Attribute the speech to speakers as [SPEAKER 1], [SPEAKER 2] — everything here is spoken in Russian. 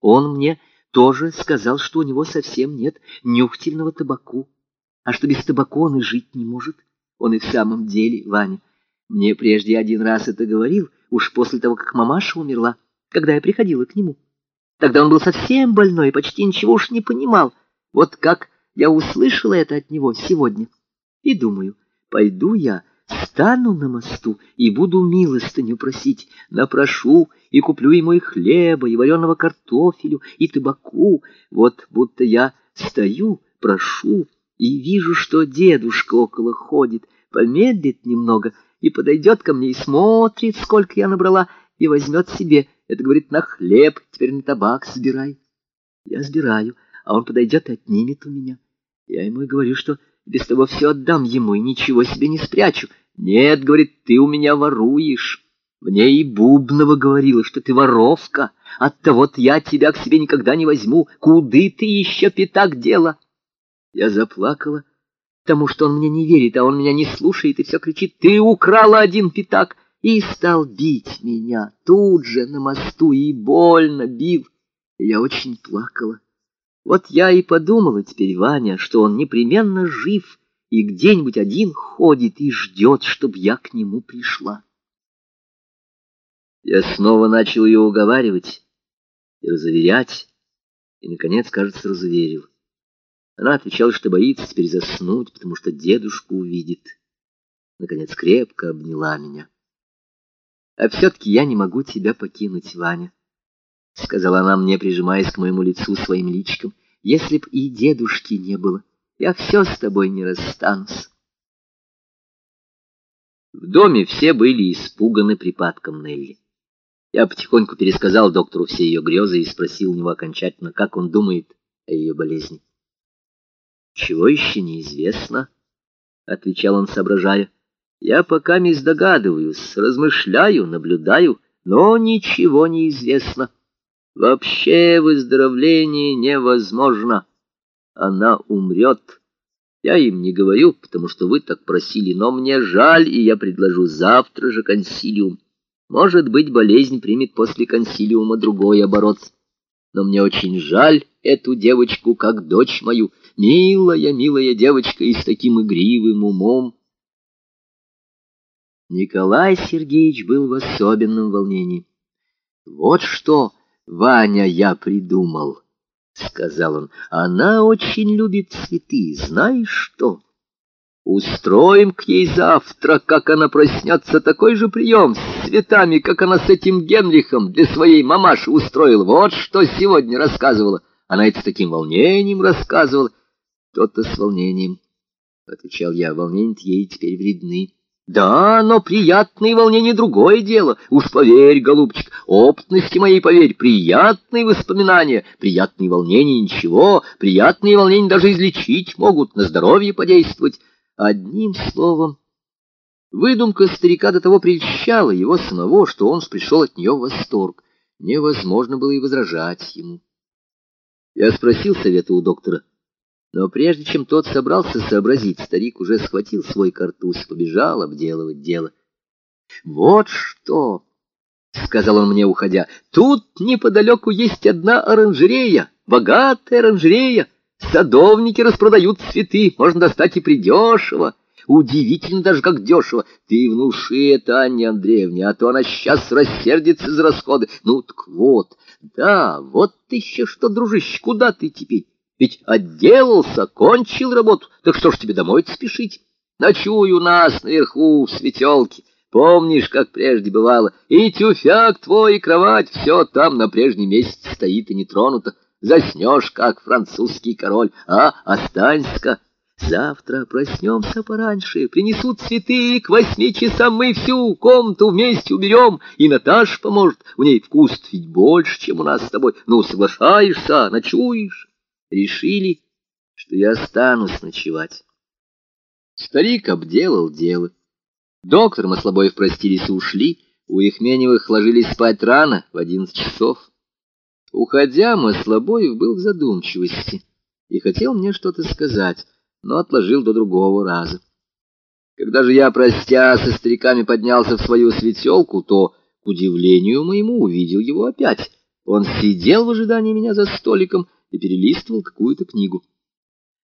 [SPEAKER 1] Он мне тоже сказал, что у него совсем нет нюхтельного табаку, а что без табаку он и жить не может. Он и в самом деле, Ваня, мне прежде один раз это говорил, уж после того, как мамаша умерла, когда я приходила к нему. Тогда он был совсем больной и почти ничего уж не понимал. Вот как я услышала это от него сегодня. И думаю, пойду я, стану на мосту и буду милостыню просить, напрошу и куплю ему и хлеба, и вареного картофелю, и табаку. Вот будто я стою, прошу, и вижу, что дедушка около ходит, помедлит немного и подойдет ко мне и смотрит, сколько я набрала, и возьмет себе. Это, говорит, на хлеб, теперь на табак собирай. Я сбираю, а он подойдет и отнимет у меня. Я ему и говорю, что без того все отдам ему и ничего себе не спрячу. Нет, говорит, ты у меня воруешь. Мне и Бубнова говорила, что ты воровка. Оттого-то я тебя к себе никогда не возьму. Куды ты еще пятак дела? Я заплакала, потому что он мне не верит, а он меня не слушает и все кричит, ты украла один пятак, и стал бить меня тут же на мосту и больно бил. Я очень плакала. Вот я и подумала теперь, Ваня, что он непременно жив и где-нибудь один ходит и ждет, чтобы я к нему пришла. Я снова начал ее уговаривать и разуверять, и, наконец, кажется, разуверил. Она отвечала, что боится теперь заснуть, потому что дедушку увидит. Наконец, крепко обняла меня. «А все-таки я не могу тебя покинуть, Ваня», — сказала она мне, прижимаясь к моему лицу своим личиком. «Если б и дедушки не было, я все с тобой не расстанусь». В доме все были испуганы припадком Нелли. Я потихоньку пересказал доктору все ее грезы и спросил у него окончательно, как он думает о ее болезни. «Чего еще неизвестно?» — отвечал он, соображая. «Я пока не догадываюсь, размышляю, наблюдаю, но ничего не известно. Вообще выздоровление невозможно. Она умрет. Я им не говорю, потому что вы так просили, но мне жаль, и я предложу завтра же консилиум. Может быть, болезнь примет после консилиума другой оборот. Но мне очень жаль эту девочку, как дочь мою, Милая, милая девочка и с таким игривым умом. Николай Сергеевич был в особенном волнении. «Вот что, Ваня, я придумал», — сказал он. «Она очень любит цветы, знаешь что?» Устроим к ей завтра, как она проснется, такой же прием с цветами, как она с этим Генрихом для своей мамаши устроила. Вот что сегодня рассказывала. Она это с таким волнением рассказывала. То-то с волнением, — отвечал я, — волнения ей теперь вредны. Да, но приятные волнения — другое дело. Уж поверь, голубчик, опытности моей поверь, приятные воспоминания, приятные волнения — ничего, приятные волнения даже излечить могут, на здоровье подействовать. Одним словом, выдумка старика до того прельщала его самого, что он пришел от нее в восторг. Невозможно было и возражать ему. Я спросил совета у доктора. Но прежде чем тот собрался сообразить, старик уже схватил свой картуз и побежал обделывать дело. «Вот что!» — сказал он мне, уходя. «Тут неподалеку есть одна оранжерея, богатая оранжерея. Садовники распродают цветы, можно достать и придешево. Удивительно даже, как дешево. Ты внуши это Анне Андреевне, а то она сейчас рассердится за расходы. Ну так вот, да, вот еще что, дружище, куда ты теперь?» Ведь отделался, кончил работу, так что ж тебе домой спешить? Ночуй у нас наверху в светелке. Помнишь, как прежде бывало, и тюфяк твой, и кровать, все там на прежнем месте стоит и не тронуто. Заснешь, как французский король, а останься-ка. Завтра проснемся пораньше, принесут цветы, к восьми часам мы всю комнату вместе уберем, и Наташа поможет, у ней вкус ведь больше, чем у нас с тобой. Ну, соглашаешься, ночуешь решили, что я останусь ночевать. Старик обделал дело. Доктор Маслобоев простились и ушли, у Ихменевых ложились спать рано, в одиннадцать часов. Уходя, Маслобоев был в задумчивости и хотел мне что-то сказать, но отложил до другого раза. Когда же я, простя, со стариками поднялся в свою светелку, то, к удивлению моему, увидел его опять. Он сидел в ожидании меня за столиком и перелистывал какую-то книгу.